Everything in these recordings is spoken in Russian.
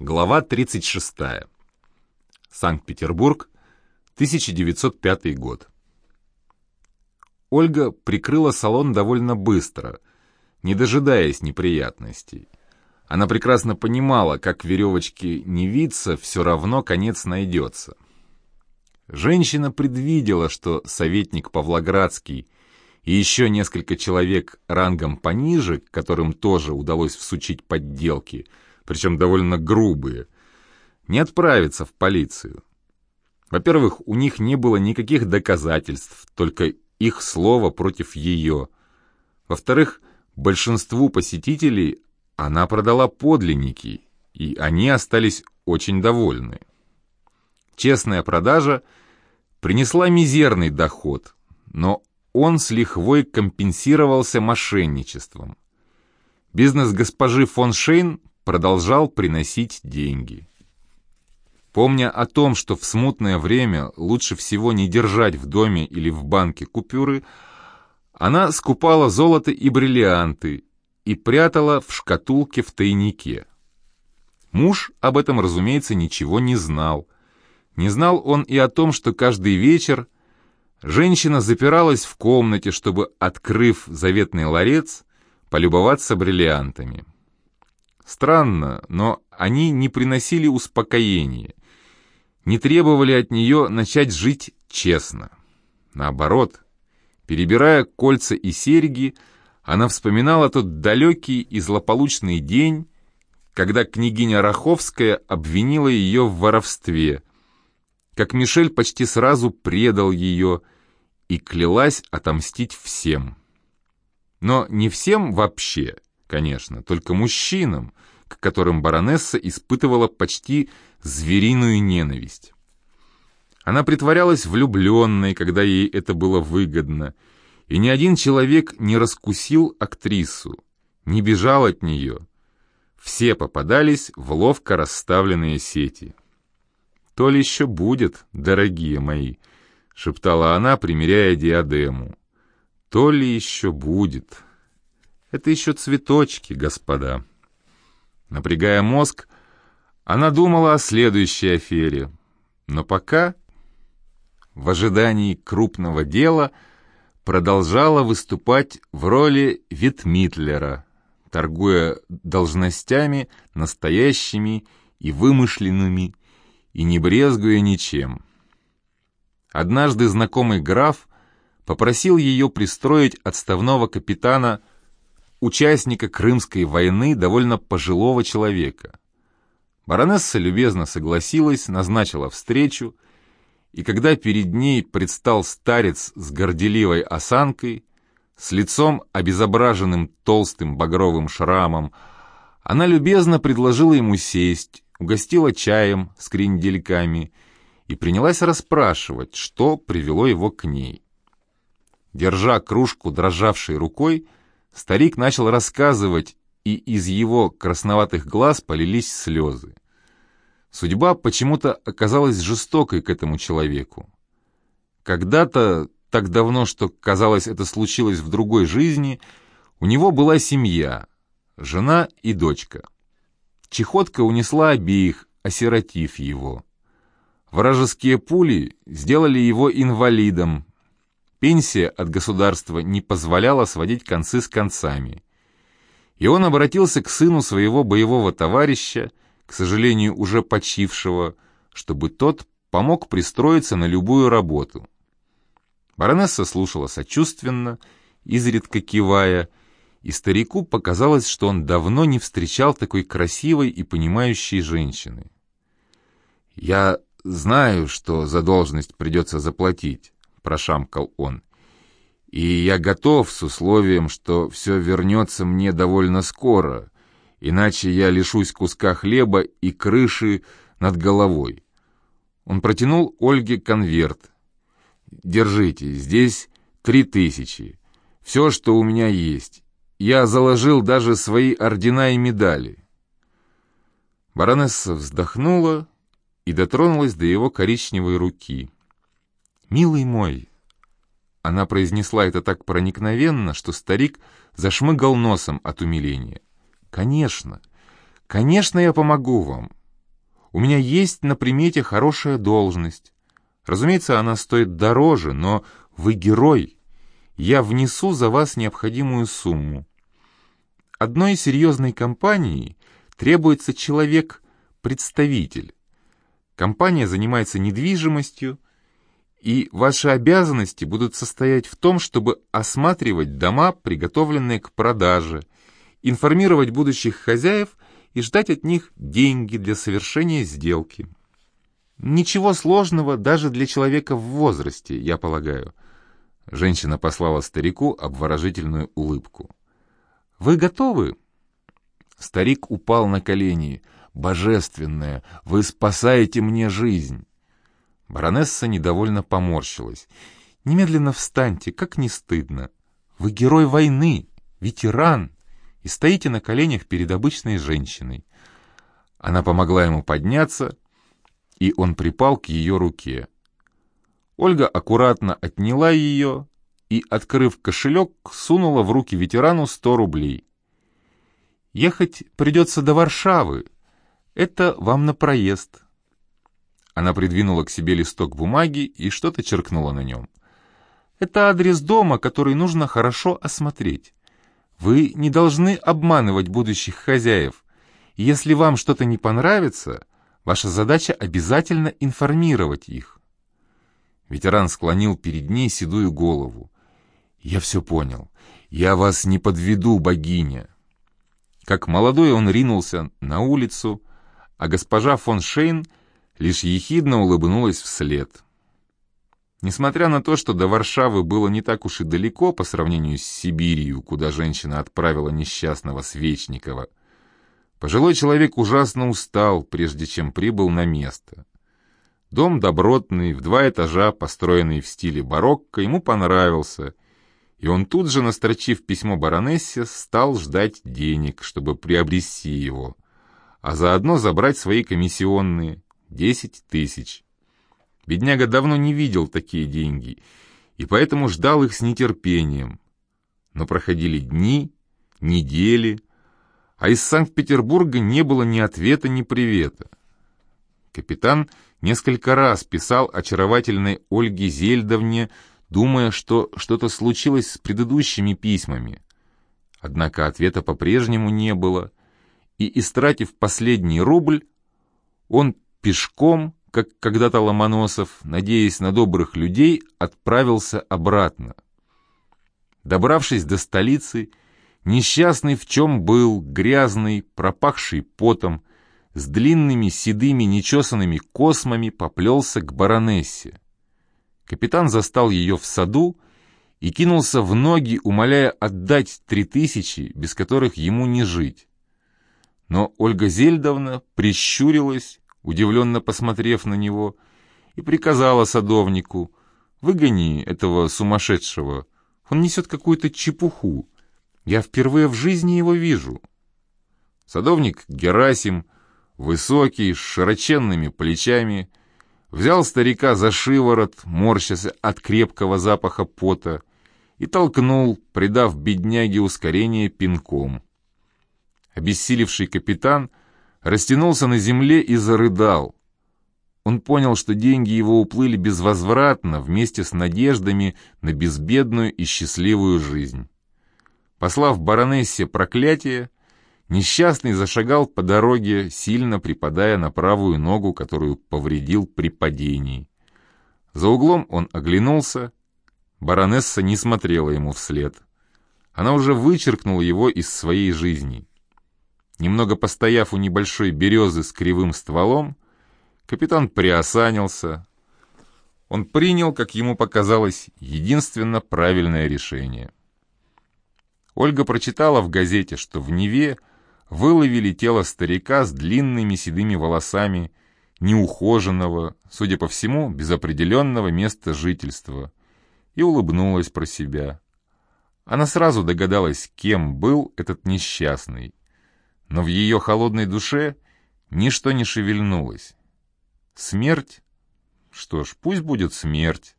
Глава 36. Санкт-Петербург, 1905 год. Ольга прикрыла салон довольно быстро, не дожидаясь неприятностей. Она прекрасно понимала, как веревочки не виться, все равно конец найдется. Женщина предвидела, что советник Павлоградский и еще несколько человек рангом пониже, которым тоже удалось всучить подделки – причем довольно грубые, не отправиться в полицию. Во-первых, у них не было никаких доказательств, только их слово против ее. Во-вторых, большинству посетителей она продала подлинники, и они остались очень довольны. Честная продажа принесла мизерный доход, но он с лихвой компенсировался мошенничеством. Бизнес госпожи фон Шейн продолжал приносить деньги. Помня о том, что в смутное время лучше всего не держать в доме или в банке купюры, она скупала золото и бриллианты и прятала в шкатулке в тайнике. Муж об этом, разумеется, ничего не знал. Не знал он и о том, что каждый вечер женщина запиралась в комнате, чтобы, открыв заветный ларец, полюбоваться бриллиантами. Странно, но они не приносили успокоения, не требовали от нее начать жить честно. Наоборот, перебирая кольца и серьги, она вспоминала тот далекий и злополучный день, когда княгиня Раховская обвинила ее в воровстве, как Мишель почти сразу предал ее и клялась отомстить всем. Но не всем вообще, конечно, только мужчинам, к которым баронесса испытывала почти звериную ненависть. Она притворялась влюбленной, когда ей это было выгодно, и ни один человек не раскусил актрису, не бежал от нее. Все попадались в ловко расставленные сети. «То ли еще будет, дорогие мои», — шептала она, примеряя диадему. «То ли еще будет». Это еще цветочки, господа. Напрягая мозг, она думала о следующей афере. Но пока, в ожидании крупного дела, продолжала выступать в роли Витмитлера, торгуя должностями настоящими и вымышленными, и не брезгуя ничем. Однажды знакомый граф попросил ее пристроить отставного капитана участника Крымской войны, довольно пожилого человека. Баронесса любезно согласилась, назначила встречу, и когда перед ней предстал старец с горделивой осанкой, с лицом, обезображенным толстым багровым шрамом, она любезно предложила ему сесть, угостила чаем с крендельками и принялась расспрашивать, что привело его к ней. Держа кружку дрожавшей рукой, Старик начал рассказывать, и из его красноватых глаз полились слезы. Судьба почему-то оказалась жестокой к этому человеку. Когда-то, так давно, что, казалось, это случилось в другой жизни, у него была семья, жена и дочка. Чехотка унесла обеих, осиротив его. Вражеские пули сделали его инвалидом, Пенсия от государства не позволяла сводить концы с концами. И он обратился к сыну своего боевого товарища, к сожалению, уже почившего, чтобы тот помог пристроиться на любую работу. Баронесса слушала сочувственно, изредка кивая, и старику показалось, что он давно не встречал такой красивой и понимающей женщины. «Я знаю, что за должность придется заплатить прошамкал он. «И я готов с условием, что все вернется мне довольно скоро, иначе я лишусь куска хлеба и крыши над головой». Он протянул Ольге конверт. «Держите, здесь три тысячи. Все, что у меня есть. Я заложил даже свои ордена и медали». Баронесса вздохнула и дотронулась до его коричневой руки. «Милый мой!» Она произнесла это так проникновенно, что старик зашмыгал носом от умиления. «Конечно, конечно, я помогу вам. У меня есть на примете хорошая должность. Разумеется, она стоит дороже, но вы герой. Я внесу за вас необходимую сумму. Одной серьезной компании требуется человек-представитель. Компания занимается недвижимостью, и ваши обязанности будут состоять в том, чтобы осматривать дома, приготовленные к продаже, информировать будущих хозяев и ждать от них деньги для совершения сделки. Ничего сложного даже для человека в возрасте, я полагаю. Женщина послала старику обворожительную улыбку. «Вы готовы?» Старик упал на колени. «Божественное! Вы спасаете мне жизнь!» Баронесса недовольно поморщилась. «Немедленно встаньте, как не стыдно! Вы герой войны, ветеран, и стоите на коленях перед обычной женщиной». Она помогла ему подняться, и он припал к ее руке. Ольга аккуратно отняла ее и, открыв кошелек, сунула в руки ветерану сто рублей. «Ехать придется до Варшавы. Это вам на проезд». Она придвинула к себе листок бумаги и что-то черкнула на нем. «Это адрес дома, который нужно хорошо осмотреть. Вы не должны обманывать будущих хозяев. Если вам что-то не понравится, ваша задача обязательно информировать их». Ветеран склонил перед ней седую голову. «Я все понял. Я вас не подведу, богиня». Как молодой он ринулся на улицу, а госпожа фон Шейн лишь ехидно улыбнулась вслед. Несмотря на то, что до Варшавы было не так уж и далеко по сравнению с Сибирью, куда женщина отправила несчастного Свечникова, пожилой человек ужасно устал, прежде чем прибыл на место. Дом добротный, в два этажа, построенный в стиле барокко, ему понравился, и он тут же, настрочив письмо баронессе, стал ждать денег, чтобы приобрести его, а заодно забрать свои комиссионные — десять тысяч. Бедняга давно не видел такие деньги, и поэтому ждал их с нетерпением. Но проходили дни, недели, а из Санкт-Петербурга не было ни ответа, ни привета. Капитан несколько раз писал очаровательной Ольге Зельдовне, думая, что что-то случилось с предыдущими письмами. Однако ответа по-прежнему не было, и, истратив последний рубль, он пешком, как когда-то Ломоносов, надеясь на добрых людей, отправился обратно. Добравшись до столицы, несчастный в чем был, грязный, пропахший потом, с длинными седыми нечесанными космами поплелся к баронессе. Капитан застал ее в саду и кинулся в ноги, умоляя отдать три тысячи, без которых ему не жить. Но Ольга Зельдовна прищурилась, удивленно посмотрев на него, и приказала садовнику, «Выгони этого сумасшедшего, он несет какую-то чепуху, я впервые в жизни его вижу». Садовник Герасим высокий, с широченными плечами, взял старика за шиворот, морщась от крепкого запаха пота, и толкнул, придав бедняге ускорение пинком. Обессилевший капитан растянулся на земле и зарыдал. Он понял, что деньги его уплыли безвозвратно вместе с надеждами на безбедную и счастливую жизнь. Послав баронессе проклятие, Несчастный зашагал по дороге, сильно припадая на правую ногу, которую повредил при падении. За углом он оглянулся. Баронесса не смотрела ему вслед. Она уже вычеркнула его из своей жизни. Немного постояв у небольшой березы с кривым стволом, капитан приосанился. Он принял, как ему показалось, единственно правильное решение. Ольга прочитала в газете, что в Неве выловили тело старика с длинными седыми волосами, неухоженного, судя по всему, без определенного места жительства, и улыбнулась про себя. Она сразу догадалась, кем был этот несчастный, но в ее холодной душе ничто не шевельнулось. Смерть? Что ж, пусть будет смерть.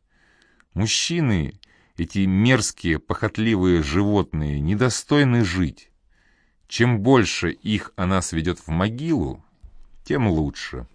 Мужчины, эти мерзкие, похотливые животные, недостойны жить. Чем больше их она сведет в могилу, тем лучше.